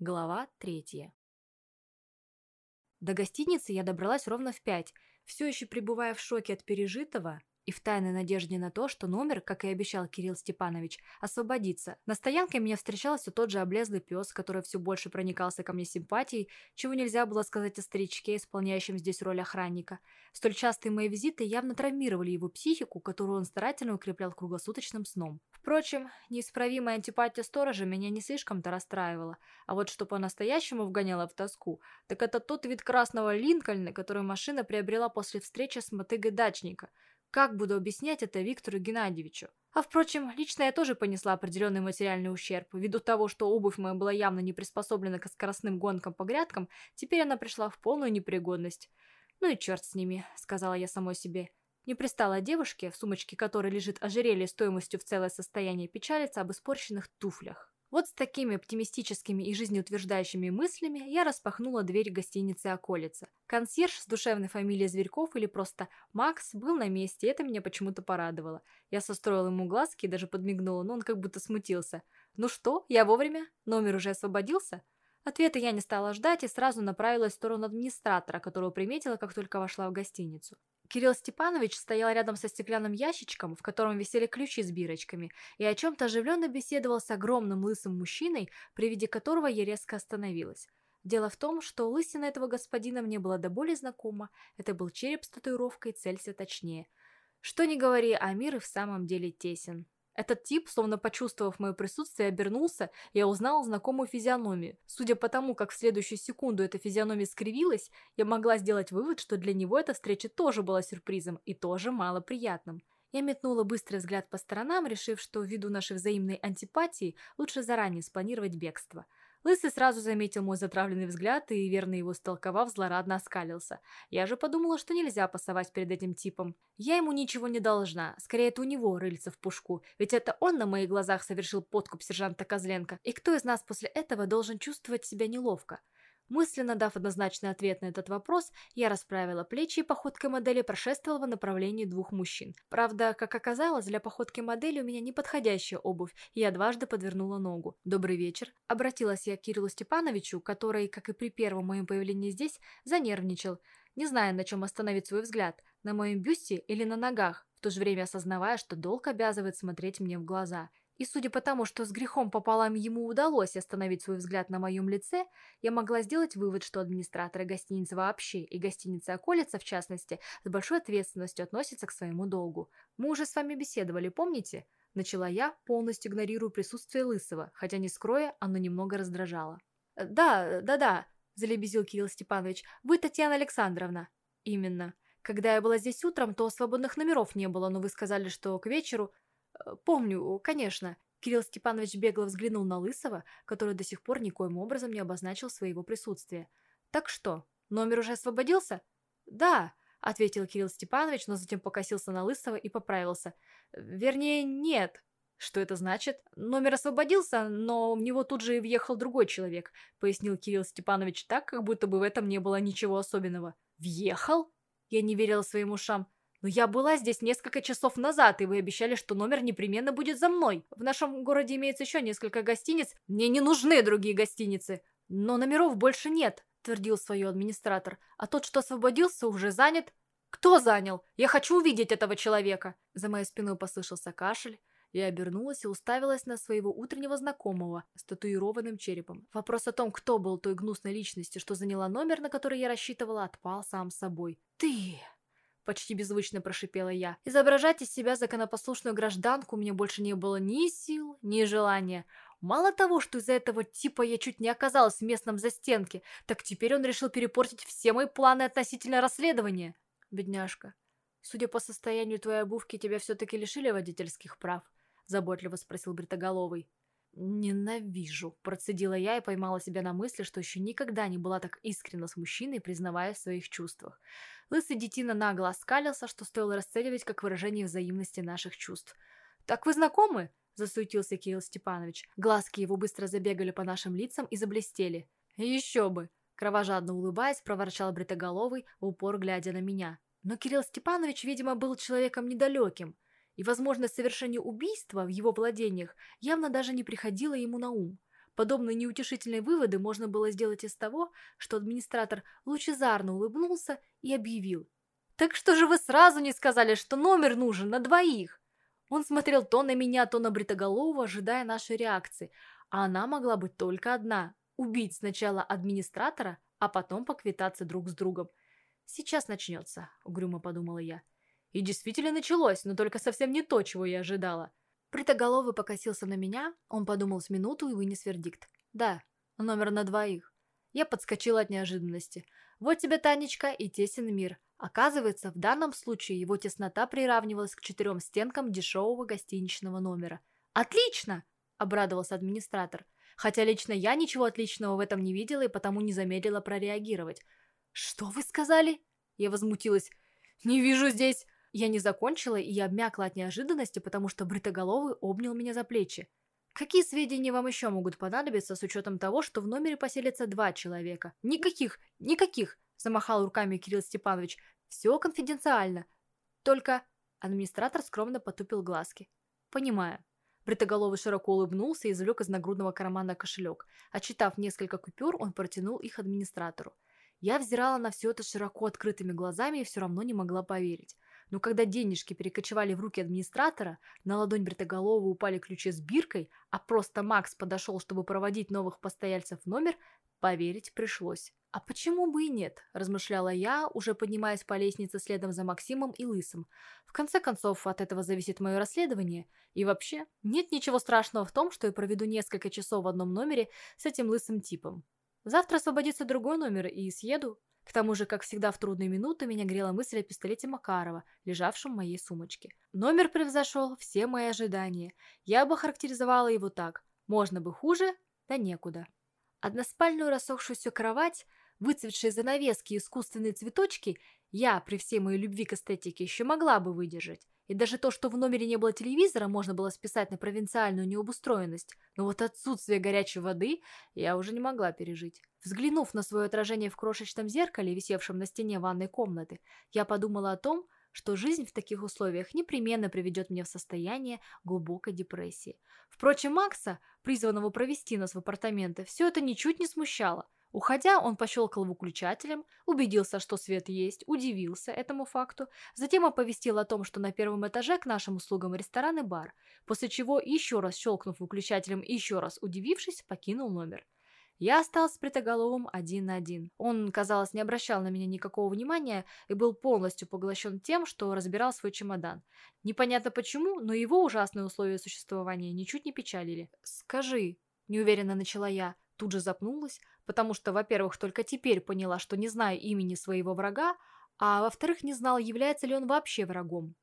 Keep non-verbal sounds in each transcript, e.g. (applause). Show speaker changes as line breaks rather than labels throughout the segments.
Глава третья. До гостиницы я добралась ровно в пять, все еще пребывая в шоке от пережитого и в тайной надежде на то, что номер, как и обещал Кирилл Степанович, освободится. На стоянке меня встречал все тот же облезлый пес, который все больше проникался ко мне симпатией, чего нельзя было сказать о старичке, исполняющем здесь роль охранника. Столь частые мои визиты явно травмировали его психику, которую он старательно укреплял круглосуточным сном. Впрочем, неисправимая антипатия сторожа меня не слишком-то расстраивала, а вот что по-настоящему вгоняло в тоску, так это тот вид красного Линкольна, который машина приобрела после встречи с мотыгой дачника – как буду объяснять это Виктору Геннадьевичу? А впрочем, лично я тоже понесла определенный материальный ущерб. Ввиду того, что обувь моя была явно не приспособлена к скоростным гонкам по грядкам, теперь она пришла в полную непригодность. «Ну и черт с ними», — сказала я самой себе. Не пристала девушке, в сумочке которой лежит ожерелье стоимостью в целое состояние, печалиться об испорченных туфлях. Вот с такими оптимистическими и жизнеутверждающими мыслями я распахнула дверь гостиницы «Околица». Консьерж с душевной фамилией Зверьков или просто Макс был на месте, и это меня почему-то порадовало. Я состроила ему глазки и даже подмигнула, но он как будто смутился. «Ну что, я вовремя? Номер уже освободился?» Ответа я не стала ждать и сразу направилась в сторону администратора, которого приметила, как только вошла в гостиницу. Кирилл Степанович стоял рядом со стеклянным ящичком, в котором висели ключи с бирочками, и о чем-то оживленно беседовал с огромным лысым мужчиной, при виде которого я резко остановилась. Дело в том, что лысина этого господина мне была до боли знакома, это был череп с татуировкой, целься точнее. Что ни говори, а мир и в самом деле тесен. Этот тип, словно почувствовав мое присутствие, обернулся, я узнала знакомую физиономию. Судя по тому, как в следующую секунду эта физиономия скривилась, я могла сделать вывод, что для него эта встреча тоже была сюрпризом и тоже малоприятным. Я метнула быстрый взгляд по сторонам, решив, что ввиду нашей взаимной антипатии лучше заранее спланировать бегство – Лысый сразу заметил мой затравленный взгляд и, верно его столковав, злорадно оскалился. Я же подумала, что нельзя пасовать перед этим типом. Я ему ничего не должна, скорее это у него рыльца в пушку, ведь это он на моих глазах совершил подкуп сержанта Козленко. И кто из нас после этого должен чувствовать себя неловко? Мысленно дав однозначный ответ на этот вопрос, я расправила плечи и походкой модели прошествовала в направлении двух мужчин. Правда, как оказалось, для походки модели у меня неподходящая обувь, и я дважды подвернула ногу. «Добрый вечер», — обратилась я к Кириллу Степановичу, который, как и при первом моем появлении здесь, занервничал, не зная, на чем остановить свой взгляд, на моем бюсте или на ногах, в то же время осознавая, что долг обязывает смотреть мне в глаза — и судя по тому, что с грехом пополам ему удалось остановить свой взгляд на моем лице, я могла сделать вывод, что администраторы гостиницы вообще и гостиница «Околица» в частности с большой ответственностью относятся к своему долгу. Мы уже с вами беседовали, помните? Начала я, полностью игнорируя присутствие Лысого, хотя не скроя, оно немного раздражало. «Да, да-да», – залебезил Кирилл Степанович, – «вы Татьяна Александровна». «Именно. Когда я была здесь утром, то свободных номеров не было, но вы сказали, что к вечеру...» Э, «Помню, конечно». Кирилл Степанович бегло взглянул на Лысого, который до сих пор никоим образом не обозначил своего присутствия. «Так что, номер уже освободился?» «Да», — ответил Кирилл Степанович, но затем покосился на Лысого и поправился. «Вернее, нет». «Что это значит?» «Номер освободился, но в него тут же и въехал другой человек», — пояснил Кирилл Степанович так, как будто бы в этом не было ничего особенного. «Въехал?» Я не верила своим ушам. «Но я была здесь несколько часов назад, и вы обещали, что номер непременно будет за мной. В нашем городе имеется еще несколько гостиниц. Мне не нужны другие гостиницы. Но номеров больше нет», — твердил свой администратор. «А тот, что освободился, уже занят». «Кто занял? Я хочу увидеть этого человека!» За моей спиной послышался кашель. Я обернулась и уставилась на своего утреннего знакомого с татуированным черепом. Вопрос о том, кто был той гнусной личностью, что заняла номер, на который я рассчитывала, отпал сам собой. «Ты!» Почти беззвучно прошипела я. Изображать из себя законопослушную гражданку мне больше не было ни сил, ни желания. Мало того, что из-за этого типа я чуть не оказалась в местном застенке, так теперь он решил перепортить все мои планы относительно расследования. Бедняжка, судя по состоянию твоей обувки, тебя все-таки лишили водительских прав? Заботливо спросил Бритоголовый. «Ненавижу», – процедила я и поймала себя на мысли, что еще никогда не была так искренна с мужчиной, признавая в своих чувствах. Лысый детина нагло оскалился, что стоило расценивать как выражение взаимности наших чувств. «Так вы знакомы?» – засуетился Кирилл Степанович. Глазки его быстро забегали по нашим лицам и заблестели. «Еще бы!» – кровожадно улыбаясь, проворчал Бритоголовый, в упор глядя на меня. Но Кирилл Степанович, видимо, был человеком недалеким – и возможность совершения убийства в его владениях явно даже не приходила ему на ум. Подобные неутешительные выводы можно было сделать из того, что администратор лучезарно улыбнулся и объявил. «Так что же вы сразу не сказали, что номер нужен на двоих?» Он смотрел то на меня, то на Бритоголову, ожидая нашей реакции, а она могла быть только одна – убить сначала администратора, а потом поквитаться друг с другом. «Сейчас начнется», – угрюмо подумала я. И действительно началось, но только совсем не то, чего я ожидала. Притоголовый покосился на меня, он подумал с минуту и вынес вердикт. «Да, номер на двоих». Я подскочила от неожиданности. «Вот тебе, Танечка, и тесен мир». Оказывается, в данном случае его теснота приравнивалась к четырем стенкам дешевого гостиничного номера. «Отлично!» – обрадовался администратор. Хотя лично я ничего отличного в этом не видела и потому не замедлила прореагировать. «Что вы сказали?» Я возмутилась. «Не вижу здесь...» Я не закончила, и я обмякла от неожиданности, потому что Бритоголовый обнял меня за плечи. Какие сведения вам еще могут понадобиться с учетом того, что в номере поселится два человека? Никаких, никаких, замахал руками Кирилл Степанович. Все конфиденциально. Только администратор скромно потупил глазки. Понимаю. Бритоголовый широко улыбнулся и извлек из нагрудного кармана кошелек. Отчитав несколько купюр, он протянул их администратору. Я взирала на все это широко открытыми глазами и все равно не могла поверить. Но когда денежки перекочевали в руки администратора, на ладонь Бритоголова упали ключи с биркой, а просто Макс подошел, чтобы проводить новых постояльцев в номер, поверить пришлось. «А почему бы и нет?» – размышляла я, уже поднимаясь по лестнице следом за Максимом и Лысым. «В конце концов, от этого зависит мое расследование. И вообще, нет ничего страшного в том, что я проведу несколько часов в одном номере с этим лысым типом. Завтра освободится другой номер и съеду, к тому же, как всегда в трудные минуты, меня грела мысль о пистолете Макарова, лежавшем в моей сумочке. Номер превзошел все мои ожидания. Я бы характеризовала его так. Можно бы хуже, да некуда. Односпальную рассохшуюся кровать, выцветшие занавески и искусственные цветочки я, при всей моей любви к эстетике, еще могла бы выдержать. И даже то, что в номере не было телевизора, можно было списать на провинциальную необустроенность. Но вот отсутствие горячей воды я уже не могла пережить. Взглянув на свое отражение в крошечном зеркале, висевшем на стене ванной комнаты, я подумала о том, что жизнь в таких условиях непременно приведет меня в состояние глубокой депрессии. Впрочем, Макса, призванного провести нас в апартаменты, все это ничуть не смущало – Уходя, он пощелкал выключателем, убедился, что свет есть, удивился этому факту, затем оповестил о том, что на первом этаже к нашим услугам ресторан и бар, после чего, еще раз щелкнув выключателем и еще раз удивившись, покинул номер. Я остался с Притоголовым один на один. Он, казалось, не обращал на меня никакого внимания и был полностью поглощен тем, что разбирал свой чемодан. Непонятно почему, но его ужасные условия существования ничуть не печалили. «Скажи», – неуверенно начала я, тут же запнулась, потому что, во-первых, только теперь поняла, что не знаю имени своего врага, а во-вторых, не знала, является ли он вообще врагом.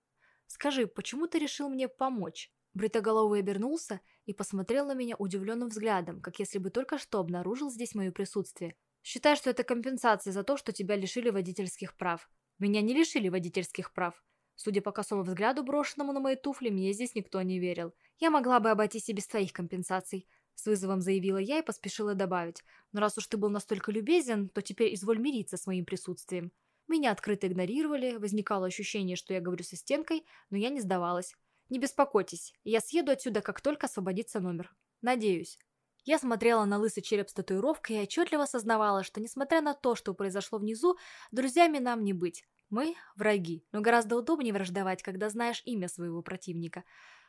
«Скажи, почему ты решил мне помочь?» Бритоголовый обернулся и посмотрел на меня удивленным взглядом, как если бы только что обнаружил здесь мое присутствие. «Считай, что это компенсация за то, что тебя лишили водительских прав. Меня не лишили водительских прав. Судя по косому взгляду, брошенному на мои туфли, мне здесь никто не верил. Я могла бы обойтись и без твоих компенсаций. С вызовом заявила я и поспешила добавить. Но раз уж ты был настолько любезен, то теперь изволь мириться с моим присутствием. Меня открыто игнорировали, возникало ощущение, что я говорю со стенкой, но я не сдавалась. Не беспокойтесь, я съеду отсюда, как только освободится номер. Надеюсь. Я смотрела на лысый череп с татуировкой и отчетливо осознавала, что, несмотря на то, что произошло внизу, друзьями нам не быть. Мы – враги, но гораздо удобнее враждовать, когда знаешь имя своего противника.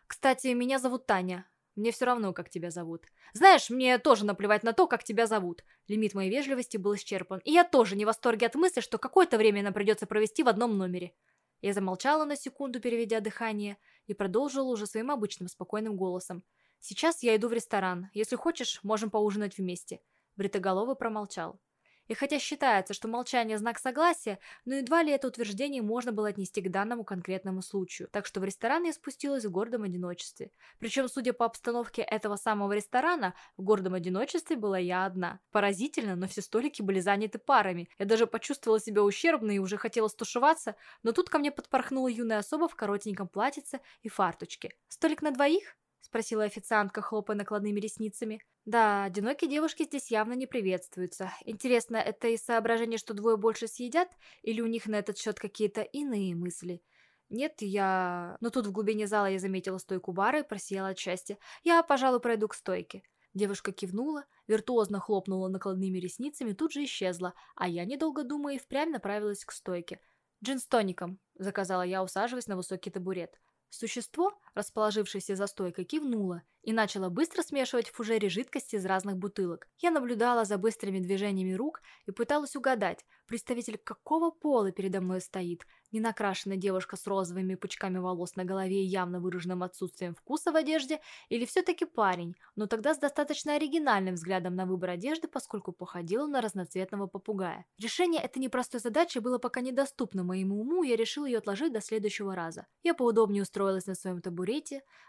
Кстати, меня зовут Таня. Мне все равно, как тебя зовут. Знаешь, мне тоже наплевать на то, как тебя зовут. Лимит моей вежливости был исчерпан. И я тоже не в восторге от мысли, что какое-то время нам придется провести в одном номере. Я замолчала на секунду, переведя дыхание, и продолжила уже своим обычным спокойным голосом. «Сейчас я иду в ресторан. Если хочешь, можем поужинать вместе». Бритоголовый промолчал. И хотя считается, что молчание – знак согласия, но едва ли это утверждение можно было отнести к данному конкретному случаю. Так что в ресторан я спустилась в гордом одиночестве. Причем, судя по обстановке этого самого ресторана, в гордом одиночестве была я одна. Поразительно, но все столики были заняты парами. Я даже почувствовала себя ущербной и уже хотела стушеваться, но тут ко мне подпорхнула юная особа в коротеньком платьице и фарточке. «Столик на двоих?» – спросила официантка, хлопая накладными ресницами. Да, одинокие девушки здесь явно не приветствуются. Интересно, это из соображения, что двое больше съедят, или у них на этот счет какие-то иные мысли? Нет, я... Но тут в глубине зала я заметила стойку бара и просияла от счастья. Я, пожалуй, пройду к стойке. Девушка кивнула, виртуозно хлопнула накладными ресницами, тут же исчезла, а я, недолго думая, и впрямь направилась к стойке. «Джин с тоником», — заказала я, усаживаясь на высокий табурет. Существо, расположившееся за стойкой, кивнуло и начало быстро смешивать в фужере жидкости из разных бутылок. Я наблюдала за быстрыми движениями рук и пыталась угадать, представитель какого пола передо мной стоит. Ненакрашенная девушка с розовыми пучками волос на голове и явно выраженным отсутствием вкуса в одежде, или все-таки парень, но тогда с достаточно оригинальным взглядом на выбор одежды, поскольку походил на разноцветного попугая. Решение этой непростой задачи было пока недоступно моему уму, я решил ее отложить до следующего раза. Я поудобнее устроилась на своем табурете,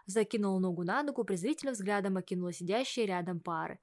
закинула ногу на ногу, презрительным взглядом окинула сидящие рядом пары.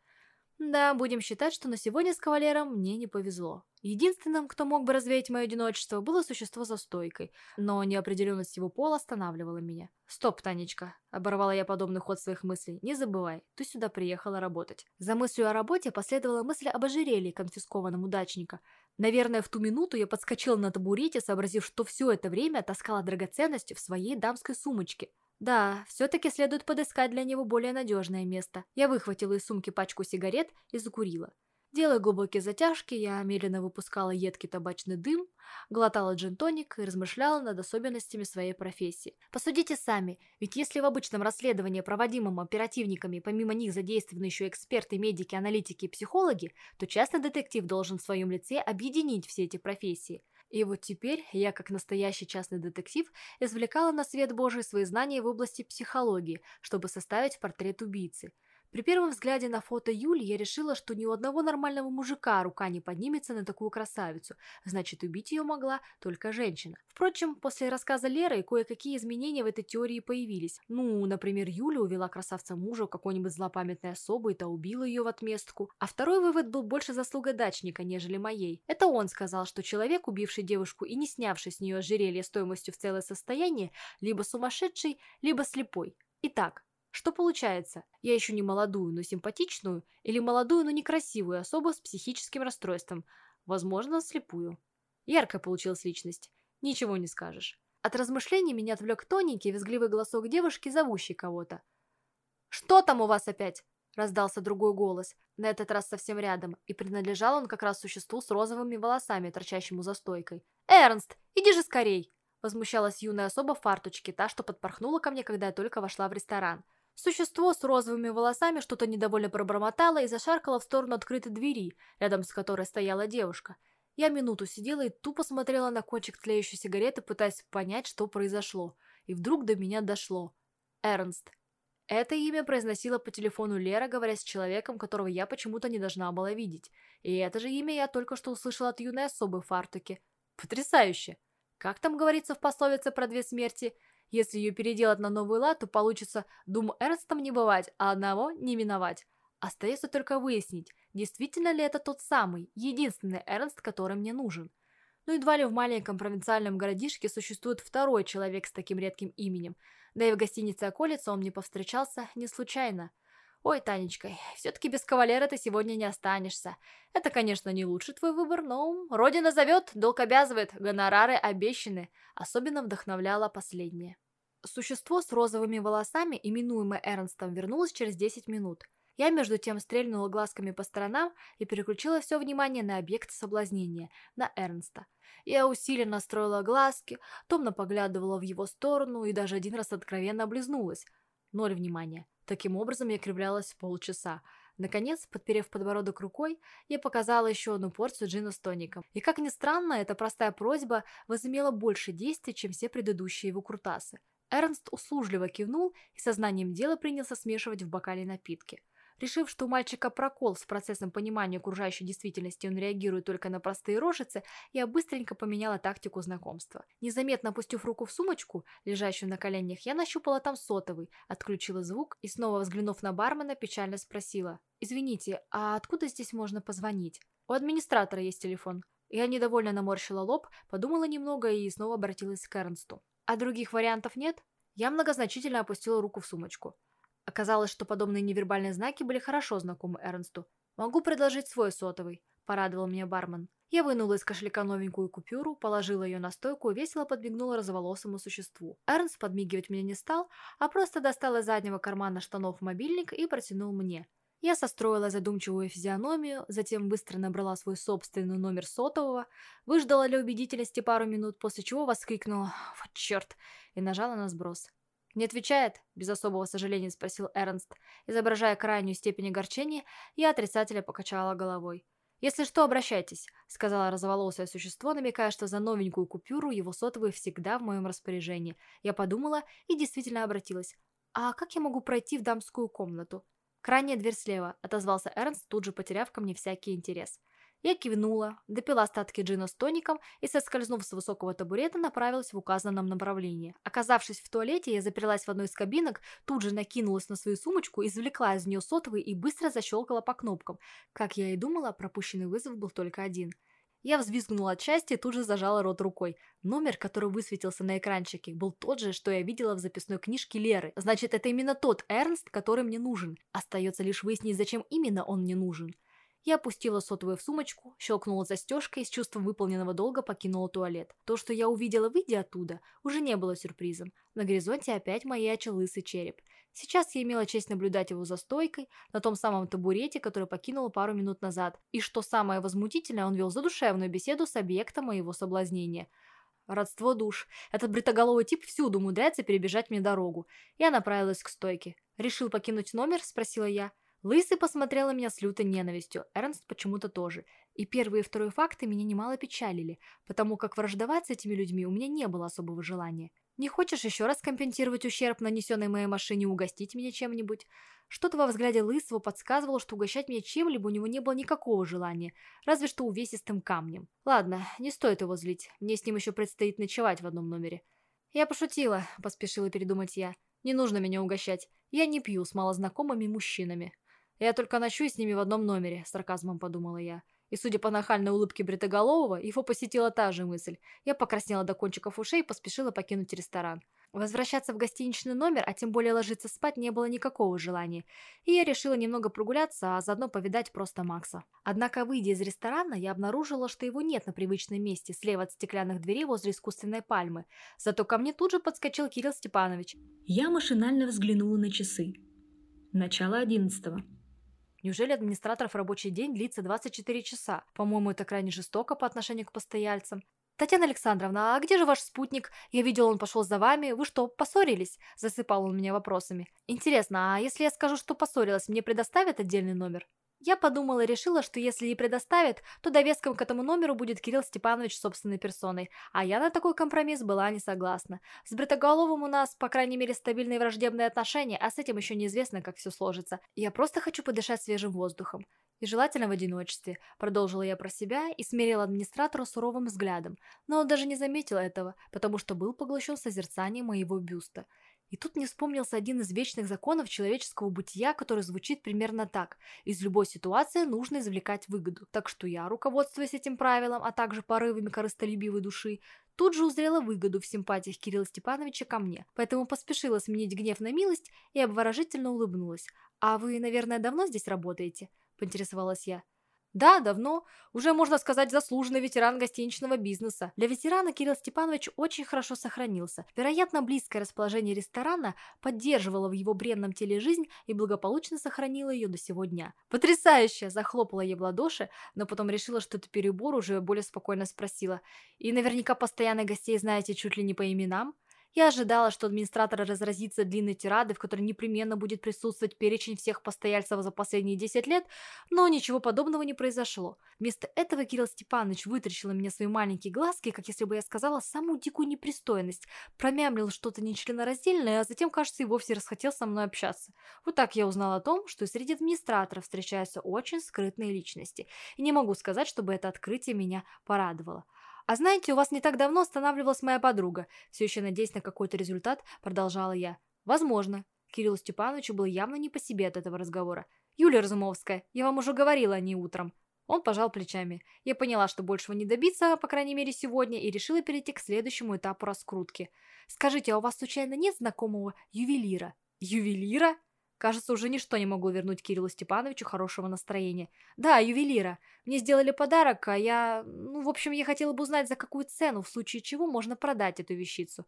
Да, будем считать, что на сегодня с кавалером мне не повезло. Единственным, кто мог бы развеять мое одиночество, было существо за стойкой, но неопределенность его пола останавливала меня. «Стоп, Танечка», — оборвала я подобный ход своих мыслей, — «не забывай, ты сюда приехала работать». За мыслью о работе последовала мысль об ожерелье, конфискованном удачника. Наверное, в ту минуту я подскочила на табурете, сообразив, что все это время таскала драгоценности в своей дамской сумочке. Да, все-таки следует подыскать для него более надежное место. Я выхватила из сумки пачку сигарет и закурила. Делая глубокие затяжки, я медленно выпускала едкий табачный дым, глотала джин-тоник и размышляла над особенностями своей профессии. Посудите сами, ведь если в обычном расследовании, проводимом оперативниками, помимо них задействованы еще эксперты, медики, аналитики и психологи, то частный детектив должен в своем лице объединить все эти профессии – и вот теперь я, как настоящий частный детектив, извлекала на свет Божий свои знания в области психологии, чтобы составить портрет убийцы – при первом взгляде на фото Юли я решила, что ни у одного нормального мужика рука не поднимется на такую красавицу, значит, убить ее могла только женщина. Впрочем, после рассказа Леры кое-какие изменения в этой теории появились. Ну, например, Юля увела красавца мужа какой-нибудь злопамятной особой, и убила ее в отместку. А второй вывод был больше заслугой дачника, нежели моей. Это он сказал, что человек, убивший девушку и не снявший с нее ожерелье стоимостью в целое состояние, либо сумасшедший, либо слепой. Итак, что получается? Я еще не молодую, но симпатичную, или молодую, но некрасивую особу с психическим расстройством, возможно, слепую. Яркая получилась личность, ничего не скажешь. От размышлений меня отвлек тоненький визгливый голосок девушки, зовущей кого-то. «Что там у вас опять?» – раздался другой голос, на этот раз совсем рядом, и принадлежал он как раз существу с розовыми волосами, торчащему за стойкой. «Эрнст, иди же скорей!» – возмущалась юная особа в фарточке, та, что подпорхнула ко мне, когда я только вошла в ресторан. Существо с розовыми волосами что-то недовольно пробормотало и зашаркало в сторону открытой двери, рядом с которой стояла девушка. Я минуту сидела и тупо смотрела на кончик тлеющей сигареты, пытаясь понять, что произошло. И вдруг до меня дошло. Эрнст. Это имя произносила по телефону Лера, говоря с человеком, которого я почему-то не должна была видеть. И это же имя я только что услышала от юной особы в фартуке. Потрясающе! Как там говорится в пословице про две смерти – если ее переделать на новый лад, то получится «Дум Эрнстом не бывать, а одного не миновать». Остается только выяснить, действительно ли это тот самый, единственный Эрнст, который мне нужен. Ну, едва ли в маленьком провинциальном городишке существует второй человек с таким редким именем. Да и в гостинице околица он мне повстречался не случайно. Ой, Танечка, все-таки без кавалера ты сегодня не останешься. Это, конечно, не лучший твой выбор, но родина зовет, долг обязывает, гонорары обещаны. Особенно вдохновляла последнее. Существо с розовыми волосами, именуемое Эрнстом, вернулось через 10 минут. Я, между тем, стрельнула глазками по сторонам и переключила все внимание на объект соблазнения, на Эрнста. Я усиленно строила глазки, томно поглядывала в его сторону и даже один раз откровенно облизнулась. Ноль внимания. Таким образом я кривлялась полчаса. Наконец, подперев подбородок рукой, я показала еще одну порцию джина с тоником. И как ни странно, эта простая просьба возымела больше действий, чем все предыдущие его крутасы. Эрнст услужливо кивнул и сознанием дела принялся смешивать в бокале напитки. Решив, что у мальчика прокол с процессом понимания окружающей действительности, он реагирует только на простые рожицы, я быстренько поменяла тактику знакомства. Незаметно опустив руку в сумочку, лежащую на коленях, я нащупала там сотовый, отключила звук и, снова взглянув на бармена, печально спросила. «Извините, а откуда здесь можно позвонить? У администратора есть телефон». Я недовольно наморщила лоб, подумала немного и снова обратилась к Эрнсту. А других вариантов нет? Я многозначительно опустила руку в сумочку. Оказалось, что подобные невербальные знаки были хорошо знакомы Эрнсту. «Могу предложить свой сотовый», – порадовал меня бармен. Я вынула из кошелька новенькую купюру, положила ее на стойку и весело подмигнула розоволосому существу. Эрнст подмигивать мне не стал, а просто достал из заднего кармана штанов мобильник и протянул мне. Я состроила задумчивую физиономию, затем быстро набрала свой собственный номер сотового, выждала для убедительности пару минут, после чего воскликнула «Вот черт!» и нажала на сброс. «Не отвечает?» – без особого сожаления спросил Эрнст. Изображая крайнюю степень огорчения, я отрицательно покачала головой. «Если что, обращайтесь», — сказала разволосое существо, намекая, что за новенькую купюру его сотовый всегда в моем распоряжении. Я подумала и действительно обратилась. «А как я могу пройти в дамскую комнату?» «Крайняя дверь слева», — отозвался Эрнст, тут же потеряв ко мне всякий интерес. Я кивнула, допила остатки джина с тоником и, соскользнув с высокого табурета, направилась в указанном направлении. Оказавшись в туалете, я заперлась в одной из кабинок, тут же накинулась на свою сумочку, извлекла из нее сотовый и быстро защелкала по кнопкам. Как я и думала, пропущенный вызов был только один. Я взвизгнула от счастья и тут же зажала рот рукой. Номер, который высветился на экранчике, был тот же, что я видела в записной книжке Леры. Значит, это именно тот Эрнст, который мне нужен. Остается лишь выяснить, зачем именно он мне нужен. Я опустила сотовую в сумочку, щелкнула застежкой и с чувством выполненного долга покинула туалет. То, что я увидела, выйдя оттуда, уже не было сюрпризом. На горизонте опять маячил лысый череп. Сейчас я имела честь наблюдать его за стойкой, на том самом табурете, который покинула пару минут назад. И что самое возмутительное, он вел задушевную беседу с объектом моего соблазнения. Родство душ. Этот бритоголовый тип всюду умудряется перебежать мне дорогу. Я направилась к стойке. «Решил покинуть номер?» – спросила я. Лысый посмотрел на меня с лютой ненавистью, Эрнст почему-то тоже. И первые и второй факты меня немало печалили, потому как враждовать с этими людьми у меня не было особого желания. Не хочешь еще раз компенсировать ущерб, нанесенный моей машине, угостить меня чем-нибудь? Что-то во взгляде Лысого подсказывало, что угощать меня чем-либо у него не было никакого желания, разве что увесистым камнем. Ладно, не стоит его злить, мне с ним еще предстоит ночевать в одном номере. Я пошутила, поспешила передумать я. Не нужно меня угощать, я не пью с малознакомыми мужчинами. «Я только ночую с ними в одном номере», — сарказмом подумала я. И, судя по нахальной улыбке Бритоголового, его посетила та же мысль. Я покраснела до кончиков ушей и поспешила покинуть ресторан. Возвращаться в гостиничный номер, а тем более ложиться спать, не было никакого желания. И я решила немного прогуляться, а заодно повидать просто Макса. Однако, выйдя из ресторана, я обнаружила, что его нет на привычном месте, слева от стеклянных дверей возле искусственной пальмы. Зато ко мне тут же подскочил Кирилл Степанович.
Я машинально взглянула на часы. Начало одиннадцатого.
Неужели администраторов рабочий день длится 24 часа? По-моему, это крайне жестоко по отношению к постояльцам. «Татьяна Александровна, а где же ваш спутник? Я видел, он пошел за вами. Вы что, поссорились?» Засыпал он меня вопросами. «Интересно, а если я скажу, что поссорилась, мне предоставят отдельный номер?» Я подумала и решила, что если и предоставят, то довеском к этому номеру будет Кирилл Степанович собственной персоной, а я на такой компромисс была не согласна. С Бритоголовым у нас, по крайней мере, стабильные враждебные отношения, а с этим еще неизвестно, как все сложится. Я просто хочу подышать свежим воздухом. И желательно в одиночестве, продолжила я про себя и смерила администратора суровым взглядом, но он даже не заметил этого, потому что был поглощен созерцанием моего бюста. И тут мне вспомнился один из вечных законов человеческого бытия, который звучит примерно так. Из любой ситуации нужно извлекать выгоду. Так что я, руководствуясь этим правилом, а также порывами корыстолюбивой души, тут же узрела выгоду в симпатиях Кирилла Степановича ко мне. Поэтому поспешила сменить гнев на милость и обворожительно улыбнулась. «А вы, наверное, давно здесь работаете?» – поинтересовалась я. Да, давно. Уже, можно сказать, заслуженный ветеран гостиничного бизнеса. Для ветерана Кирилл Степанович очень хорошо сохранился. Вероятно, близкое расположение ресторана поддерживало в его бренном теле жизнь и благополучно сохранило ее до сего дня. «Потрясающе!» – захлопала ей в ладоши, но потом решила, что это перебор, уже более спокойно спросила. «И наверняка постоянно гостей знаете чуть ли не по именам?» Я ожидала, что администратор разразится длинной тирадой, в которой непременно будет присутствовать перечень всех постояльцев за последние 10 лет, но ничего подобного не произошло. Вместо этого Кирилл Степанович вытрящил на меня свои маленькие глазки, как если бы я сказала самую дикую непристойность, промямлил что-то нечленораздельное, а затем, кажется, и вовсе расхотел со мной общаться. Вот так я узнала о том, что среди администраторов встречаются очень скрытные личности, и не могу сказать, чтобы это открытие меня порадовало. «А знаете, у вас не так давно останавливалась моя подруга», все еще надеясь на какой-то результат, продолжала я. «Возможно». Кириллу Степановичу было явно не по себе от этого разговора. «Юлия Разумовская, я вам уже говорила о ней утром». Он пожал плечами. Я поняла, что большего не добиться, по крайней мере сегодня, и решила перейти к следующему этапу раскрутки. «Скажите, а у вас случайно нет знакомого ювелира?» «Ювелира?» Кажется, уже ничто не могло вернуть Кириллу Степановичу хорошего настроения. «Да, ювелира. Мне сделали подарок, а я... Ну, в общем, я хотела бы узнать, за какую цену, в случае чего можно продать эту вещицу».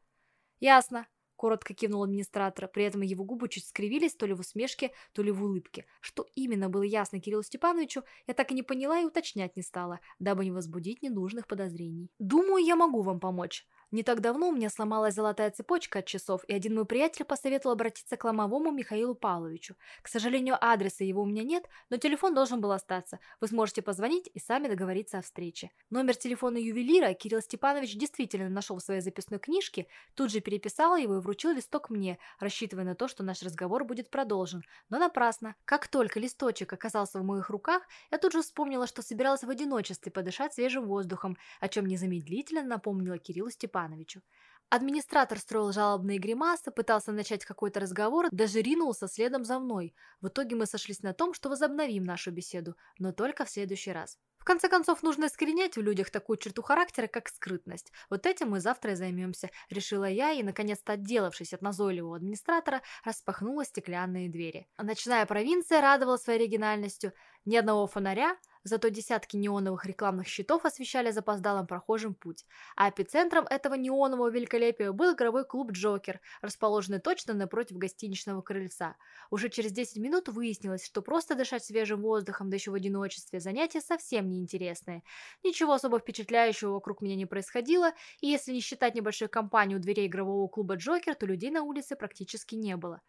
«Ясно. коротко кивнул администратор, при этом его губы чуть скривились то ли в усмешке, то ли в улыбке. Что именно было ясно Кириллу Степановичу, я так и не поняла и уточнять не стала, дабы не возбудить ненужных подозрений. «Думаю, я могу вам помочь. Не так давно у меня сломалась золотая цепочка от часов, и один мой приятель посоветовал обратиться к ломовому Михаилу Павловичу. К сожалению, адреса его у меня нет, но телефон должен был остаться. Вы сможете позвонить и сами договориться о встрече. Номер телефона ювелира Кирилл Степанович действительно нашел в своей записной книжке, тут же переписал его и вручил листок мне, рассчитывая на то, что наш разговор будет продолжен. Но напрасно. Как только листочек оказался в моих руках, я тут же вспомнила, что собиралась в одиночестве подышать свежим воздухом, о чем незамедлительно напомнила Кириллу Степановичу. Степановичу. Администратор строил жалобные гримасы, пытался начать какой-то разговор, даже ринулся следом за мной. В итоге мы сошлись на том, что возобновим нашу беседу, но только в следующий раз. В конце концов, нужно искоренять в людях такую черту характера, как скрытность. Вот этим мы завтра и займемся, решила я и, наконец-то отделавшись от назойливого администратора, распахнула стеклянные двери. Ночная провинция радовала своей оригинальностью. Ни одного фонаря, Зато десятки неоновых рекламных щитов освещали запоздалым прохожим путь. А эпицентром этого неонового великолепия был игровой клуб «Джокер», расположенный точно напротив гостиничного крыльца. Уже через 10 минут выяснилось, что просто дышать свежим воздухом, да еще в одиночестве, занятие совсем неинтересное. Ничего особо впечатляющего вокруг меня не происходило, и если не считать небольшой компании у дверей игрового клуба «Джокер», то людей на улице практически не было.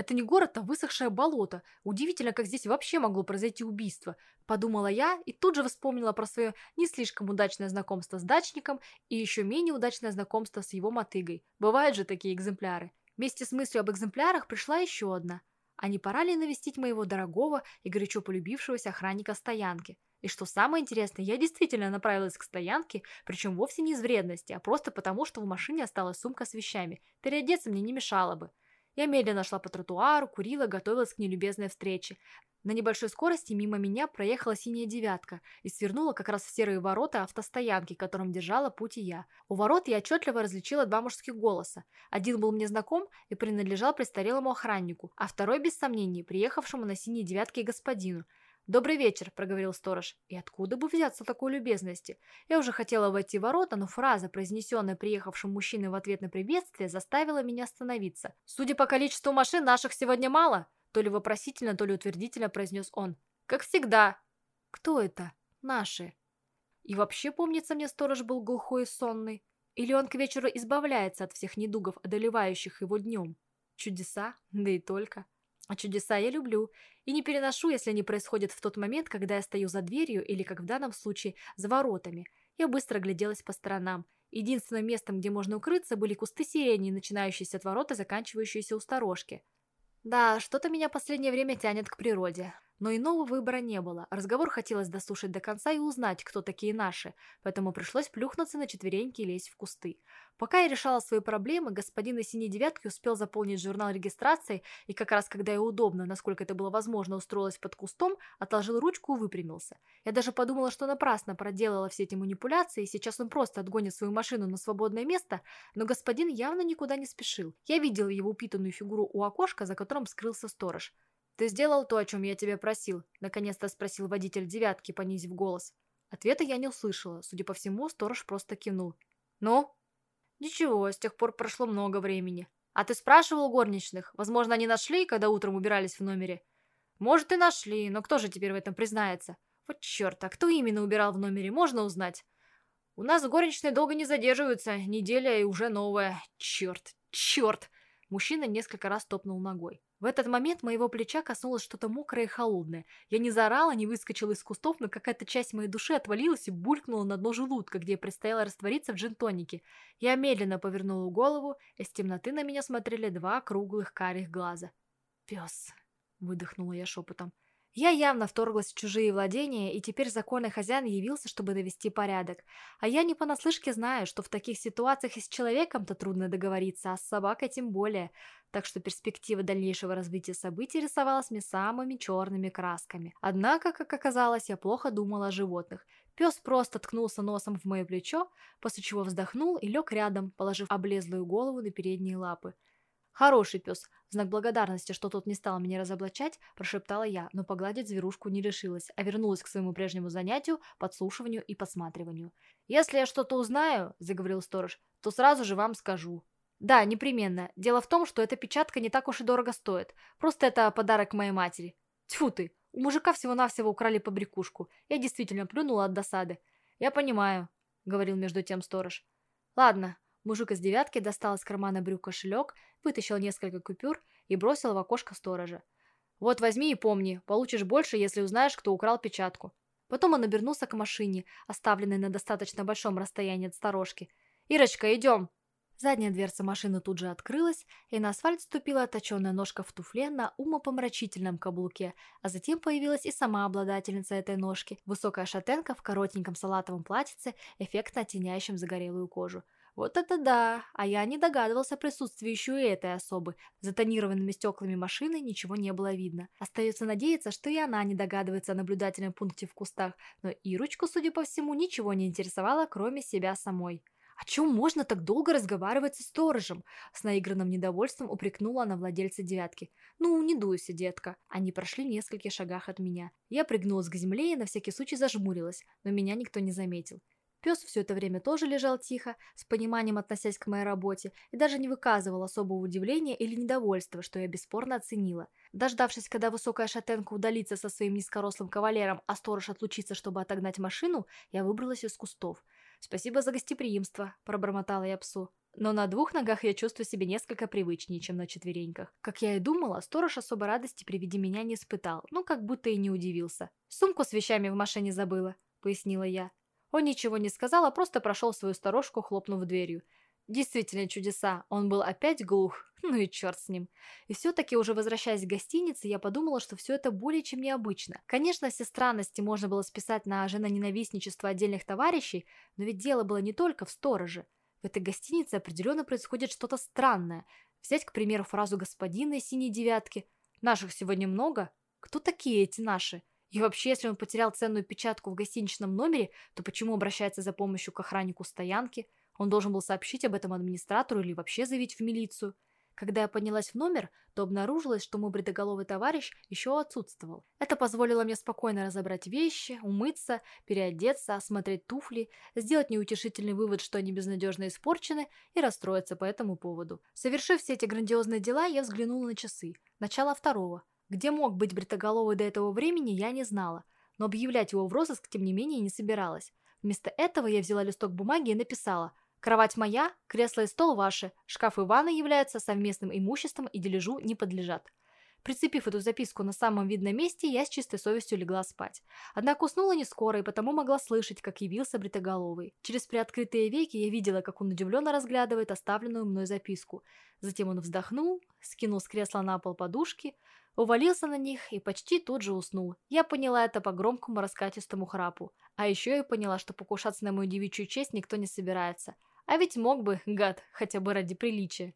Это не город, а высохшее болото. Удивительно, как здесь вообще могло произойти убийство. Подумала я и тут же вспомнила про свое не слишком удачное знакомство с дачником и еще менее удачное знакомство с его мотыгой. Бывают же такие экземпляры. Вместе с мыслью об экземплярах пришла еще одна. А не пора ли навестить моего дорогого и горячо полюбившегося охранника стоянки? И что самое интересное, я действительно направилась к стоянке, причем вовсе не из вредности, а просто потому, что в машине осталась сумка с вещами. Переодеться мне не мешало бы. Я медленно шла по тротуару, курила, готовилась к нелюбезной встрече. На небольшой скорости мимо меня проехала синяя девятка и свернула как раз в серые ворота автостоянки, которым держала путь и я. У ворот я отчетливо различила два мужских голоса. Один был мне знаком и принадлежал престарелому охраннику, а второй, без сомнений, приехавшему на синей девятке господину – «Добрый вечер», — проговорил сторож. «И откуда бы взяться такой любезности?» Я уже хотела войти в ворота, но фраза, произнесенная приехавшим мужчиной в ответ на приветствие, заставила меня остановиться. «Судя по количеству машин, наших сегодня мало», — то ли вопросительно, то ли утвердительно произнес он. «Как всегда». «Кто это? Наши?» И вообще, помнится мне, сторож был глухой и сонный. Или он к вечеру избавляется от всех недугов, одолевающих его днем? Чудеса? Да и только. А чудеса я люблю и не переношу, если они происходят в тот момент, когда я стою за дверью или, как в данном случае, за воротами. Я быстро гляделась по сторонам. Единственным местом, где можно укрыться, были кусты сирени, начинающиеся от ворота, заканчивающиеся у сторожки. Да, что-то меня последнее время тянет к природе. Но иного выбора не было. Разговор хотелось дослушать до конца и узнать, кто такие наши, поэтому пришлось плюхнуться на четвереньки и лезть в кусты. Пока я решала свои проблемы, господин из синей девятки успел заполнить журнал регистрации, и как раз когда я удобно, насколько это было возможно, устроилась под кустом, отложил ручку и выпрямился. Я даже подумала, что напрасно проделала все эти манипуляции, и сейчас он просто отгонит свою машину на свободное место, но господин явно никуда не спешил. Я видела его упитанную фигуру у окошка, за которым скрылся сторож. «Ты сделал то, о чем я тебя просил?» – наконец-то спросил водитель девятки, понизив голос. Ответа я не услышала. Судя по всему, сторож просто кивнул. «Ну?» «Ничего, с тех пор прошло много времени. А ты спрашивал горничных? Возможно, они нашли, когда утром убирались в номере?» «Может, и нашли, но кто же теперь в этом признается?» «Вот черт, а кто именно убирал в номере, можно узнать?» «У нас горничные долго не задерживаются, неделя и уже новая. Черт, черт!» Мужчина несколько раз топнул ногой. В этот момент моего плеча коснулось что-то мокрое и холодное. Я не заорала, не выскочила из кустов, но какая-то часть моей души отвалилась и булькнула на дно желудка, где предстояло раствориться в джин-тонике. Я медленно повернула голову, и с темноты на меня смотрели два круглых карих глаза. «Пес!» — выдохнула я шепотом. Я явно вторглась в чужие владения, и теперь законный хозяин явился, чтобы навести порядок. А я не понаслышке знаю, что в таких ситуациях и с человеком-то трудно договориться, а с собакой тем более. Так что перспектива дальнейшего развития событий рисовалась мне самыми черными красками. Однако, как оказалось, я плохо думала о животных. Пес просто ткнулся носом в мое плечо, после чего вздохнул и лег рядом, положив облезлую голову на передние лапы. «Хороший пес!» В знак благодарности, что тот не стал меня разоблачать, прошептала я, но погладить зверушку не решилась, а вернулась к своему прежнему занятию, подслушиванию и подсматриванию. «Если я что-то узнаю, — заговорил сторож, — то сразу же вам скажу». Да, непременно. Дело в том, что эта печатка не так уж и дорого стоит. Просто это подарок моей матери. Тьфу ты, у мужика всего-навсего украли побрякушку. Я действительно плюнула от досады. Я понимаю, говорил между тем сторож. Ладно, мужик из девятки достал из кармана брюк кошелек, вытащил несколько купюр и бросил в окошко сторожа. Вот возьми и помни, получишь больше, если узнаешь, кто украл печатку. Потом он обернулся к машине, оставленной на достаточно большом расстоянии от сторожки. «Ирочка, идем!» Задняя дверца машины тут же открылась, и на асфальт ступила точеная ножка в туфле на умопомрачительном каблуке, а затем появилась и сама обладательница этой ножки, высокая шатенка в коротеньком салатовом платьице, эффектно оттеняющем загорелую кожу. Вот это да! А я не догадывался о присутствии еще и этой особы. За тонированными стеклами машины ничего не было видно. Остается надеяться, что и она не догадывается о наблюдательном пункте в кустах, но Ирочку, судя по всему, ничего не интересовало, кроме себя самой. «О чем можно так долго разговаривать со сторожем?» С наигранным недовольством упрекнула она владельца девятки. «Ну, не дуйся, детка». Они прошли в нескольких шагах от меня. Я пригнулась к земле и на всякий случай зажмурилась, но меня никто не заметил. Пес все это время тоже лежал тихо, с пониманием относясь к моей работе, и даже не выказывал особого удивления или недовольства, что я бесспорно оценила. Дождавшись, когда высокая шатенка удалится со своим низкорослым кавалером, а сторож отлучится, чтобы отогнать машину, я выбралась из кустов. «Спасибо за гостеприимство», – пробормотала я псу. Но на двух ногах я чувствую себя несколько привычнее, чем на четвереньках. Как я и думала, сторож особой радости при виде меня не испытал, ну как будто и не удивился. «Сумку с вещами в машине забыла», – пояснила я. Он ничего не сказал, а просто прошел свою сторожку, хлопнув дверью. Действительно чудеса, он был опять глух, (laughs) ну и черт с ним. И все-таки уже возвращаясь к гостинице, я подумала, что все это более чем необычно. Конечно, все странности можно было списать на женоненавистничество отдельных товарищей, но ведь дело было не только в стороже. В этой гостинице определенно происходит что-то странное. Взять, к примеру, фразу господина из синей девятки. «Наших сегодня много? Кто такие эти наши?» И вообще, если он потерял ценную печатку в гостиничном номере, то почему обращается за помощью к охраннику стоянки? Он должен был сообщить об этом администратору или вообще заявить в милицию. Когда я поднялась в номер, то обнаружилось, что мой бредоголовый товарищ еще отсутствовал. Это позволило мне спокойно разобрать вещи, умыться, переодеться, осмотреть туфли, сделать неутешительный вывод, что они безнадежно испорчены, и расстроиться по этому поводу. Совершив все эти грандиозные дела, я взглянула на часы. Начало второго. Где мог быть бритоголовый до этого времени, я не знала, но объявлять его в розыск, тем не менее, не собиралась. Вместо этого я взяла листок бумаги и написала «Кровать моя, кресло и стол ваши, шкаф и ванна являются совместным имуществом и дележу не подлежат». Прицепив эту записку на самом видном месте, я с чистой совестью легла спать. Однако уснула не скоро и потому могла слышать, как явился бритоголовый. Через приоткрытые веки я видела, как он удивленно разглядывает оставленную мной записку. Затем он вздохнул, скинул с кресла на пол подушки, увалился на них и почти тут же уснул. Я поняла это по громкому раскатистому храпу. А еще я поняла, что покушаться на мою девичью честь никто не собирается. А ведь мог бы, гад, хотя бы ради приличия.